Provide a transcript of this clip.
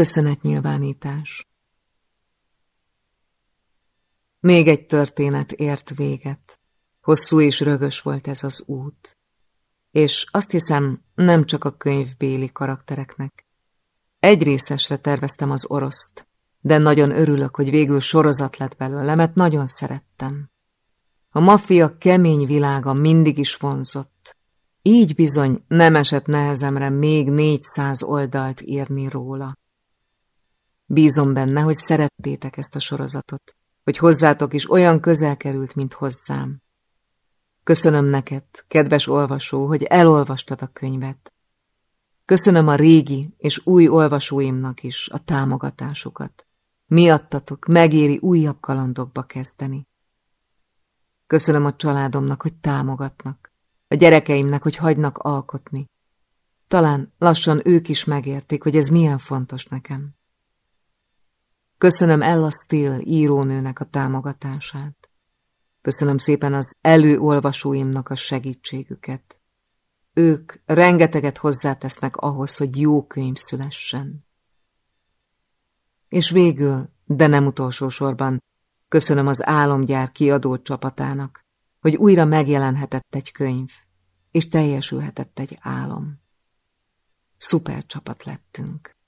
Köszönetnyilvánítás Még egy történet ért véget. Hosszú és rögös volt ez az út. És azt hiszem, nem csak a könyvbéli karaktereknek. Egy részesre terveztem az oroszt, de nagyon örülök, hogy végül sorozat lett belőle, mert nagyon szerettem. A maffia kemény világa mindig is vonzott. Így bizony nem esett nehezemre még négyszáz oldalt írni róla. Bízom benne, hogy szerettétek ezt a sorozatot, hogy hozzátok is olyan közel került, mint hozzám. Köszönöm neked, kedves olvasó, hogy elolvastad a könyvet. Köszönöm a régi és új olvasóimnak is a támogatásukat. Miattatok megéri újabb kalandokba kezdeni. Köszönöm a családomnak, hogy támogatnak, a gyerekeimnek, hogy hagynak alkotni. Talán lassan ők is megértik, hogy ez milyen fontos nekem. Köszönöm Ella Steele írónőnek a támogatását. Köszönöm szépen az előolvasóimnak a segítségüket. Ők rengeteget hozzátesznek ahhoz, hogy jó könyv szülessen. És végül, de nem utolsó sorban, köszönöm az álomgyár kiadó csapatának, hogy újra megjelenhetett egy könyv, és teljesülhetett egy álom. Szuper csapat lettünk.